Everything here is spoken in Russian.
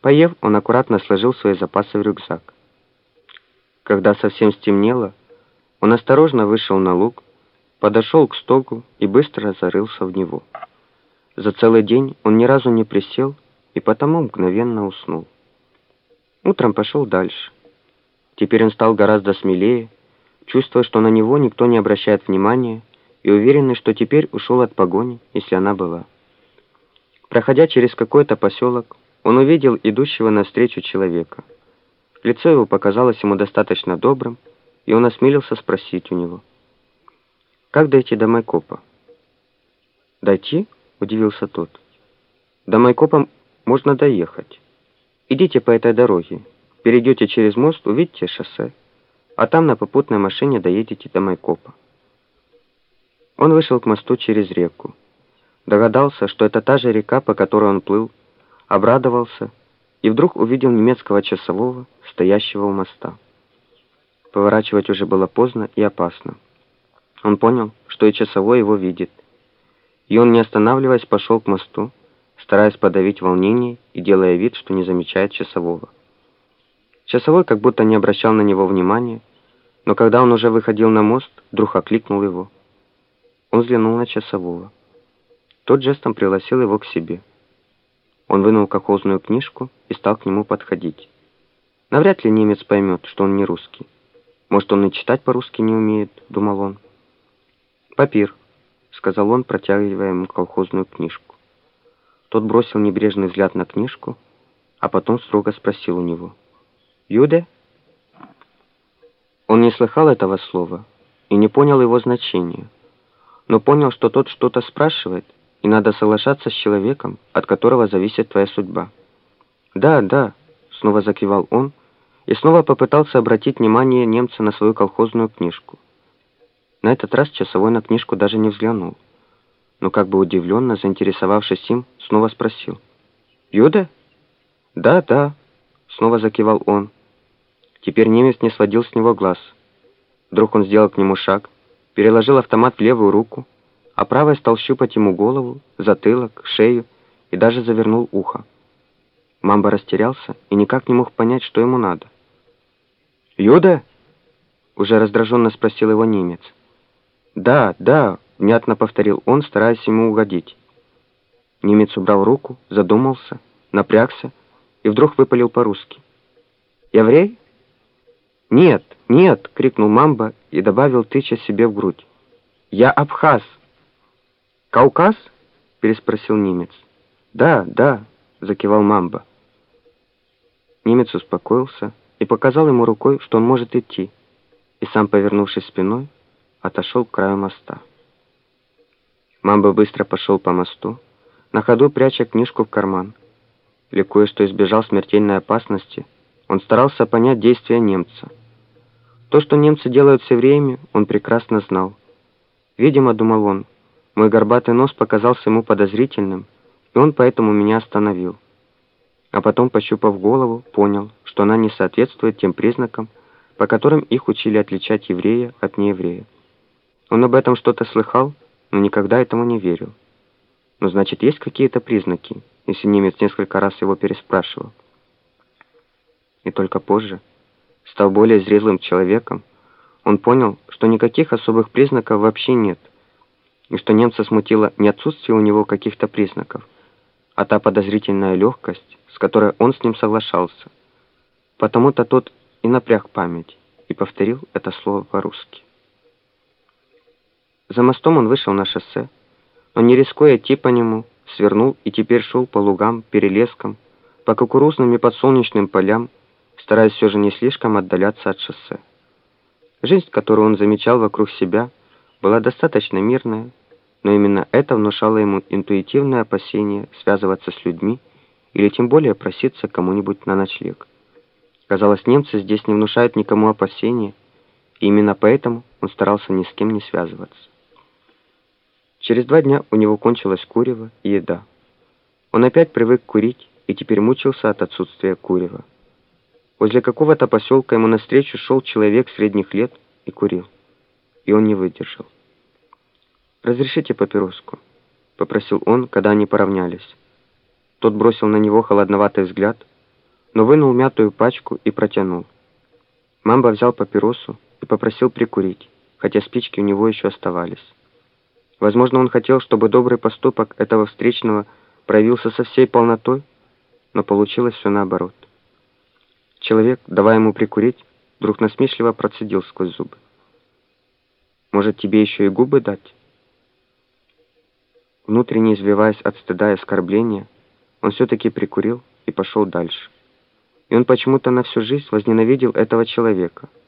Поев, он аккуратно сложил свои запасы в рюкзак. Когда совсем стемнело, он осторожно вышел на луг, подошел к стогу и быстро зарылся в него. За целый день он ни разу не присел и потому мгновенно уснул. Утром пошел дальше. Теперь он стал гораздо смелее, чувствуя, что на него никто не обращает внимания, и уверенный, что теперь ушел от погони, если она была. Проходя через какой-то поселок, он увидел идущего навстречу человека. Лицо его показалось ему достаточно добрым, и он осмелился спросить у него. «Как дойти до Майкопа?» «Дойти?» — удивился тот. «До Майкопа можно доехать. Идите по этой дороге, перейдете через мост, увидите шоссе, а там на попутной машине доедете до Майкопа». Он вышел к мосту через реку. Догадался, что это та же река, по которой он плыл, обрадовался и вдруг увидел немецкого часового, стоящего у моста. Поворачивать уже было поздно и опасно. Он понял, что и часовой его видит, и он, не останавливаясь, пошел к мосту, стараясь подавить волнение и делая вид, что не замечает часового. Часовой как будто не обращал на него внимания, но когда он уже выходил на мост, вдруг окликнул его. Он взглянул на часового. Тот жестом пригласил его к себе. Он вынул колхозную книжку и стал к нему подходить. Навряд ли немец поймет, что он не русский. Может, он и читать по-русски не умеет, думал он. «Папир», — сказал он, протягивая ему колхозную книжку. Тот бросил небрежный взгляд на книжку, а потом строго спросил у него. «Юде?» Он не слыхал этого слова и не понял его значения, но понял, что тот что-то спрашивает, и надо соглашаться с человеком, от которого зависит твоя судьба. «Да, да», — снова закивал он, и снова попытался обратить внимание немца на свою колхозную книжку. На этот раз часовой на книжку даже не взглянул, но как бы удивленно, заинтересовавшись им, снова спросил. «Юда?» «Да, да», — снова закивал он. Теперь немец не сводил с него глаз. Вдруг он сделал к нему шаг, переложил автомат в левую руку, а правой стал щупать ему голову, затылок, шею и даже завернул ухо. Мамба растерялся и никак не мог понять, что ему надо. «Юда?» — уже раздраженно спросил его немец. «Да, да», — внятно повторил он, стараясь ему угодить. Немец убрал руку, задумался, напрягся и вдруг выпалил по-русски. «Еврей?» «Нет, нет!» — крикнул Мамба и добавил, тыча себе в грудь. «Я абхаз!» «Кавказ?» — переспросил немец. «Да, да!» — закивал Мамба. Немец успокоился и показал ему рукой, что он может идти, и сам, повернувшись спиной, отошел к краю моста. Мамба быстро пошел по мосту, на ходу пряча книжку в карман. Ликуя, что избежал смертельной опасности, он старался понять действия немца. То, что немцы делают все время, он прекрасно знал. Видимо, думал он, мой горбатый нос показался ему подозрительным, и он поэтому меня остановил. А потом, пощупав голову, понял, что она не соответствует тем признакам, по которым их учили отличать еврея от нееврея. Он об этом что-то слыхал, но никогда этому не верил. Но значит, есть какие-то признаки, если немец несколько раз его переспрашивал. И только позже, став более зрелым человеком, он понял, что никаких особых признаков вообще нет, и что немца смутило не отсутствие у него каких-то признаков, а та подозрительная легкость, с которой он с ним соглашался. Потому-то тот и напряг память, и повторил это слово по-русски. За мостом он вышел на шоссе, но не рискуя идти по нему, свернул и теперь шел по лугам, перелескам, по кукурузным и подсолнечным полям, стараясь все же не слишком отдаляться от шоссе. Жизнь, которую он замечал вокруг себя, была достаточно мирная, но именно это внушало ему интуитивное опасение связываться с людьми или тем более проситься кому-нибудь на ночлег. Казалось, немцы здесь не внушают никому опасения, и именно поэтому он старался ни с кем не связываться. Через два дня у него кончилось курево и еда. Он опять привык курить и теперь мучился от отсутствия курева. Возле какого-то поселка ему навстречу шел человек средних лет и курил. И он не выдержал. «Разрешите папироску?» — попросил он, когда они поравнялись. Тот бросил на него холодноватый взгляд, но вынул мятую пачку и протянул. Мамба взял папиросу и попросил прикурить, хотя спички у него еще оставались. Возможно, он хотел, чтобы добрый поступок этого встречного проявился со всей полнотой, но получилось все наоборот. Человек, давая ему прикурить, вдруг насмешливо процедил сквозь зубы. «Может, тебе еще и губы дать?» Внутренне извиваясь от стыда и оскорбления, он все-таки прикурил и пошел дальше. И он почему-то на всю жизнь возненавидел этого человека —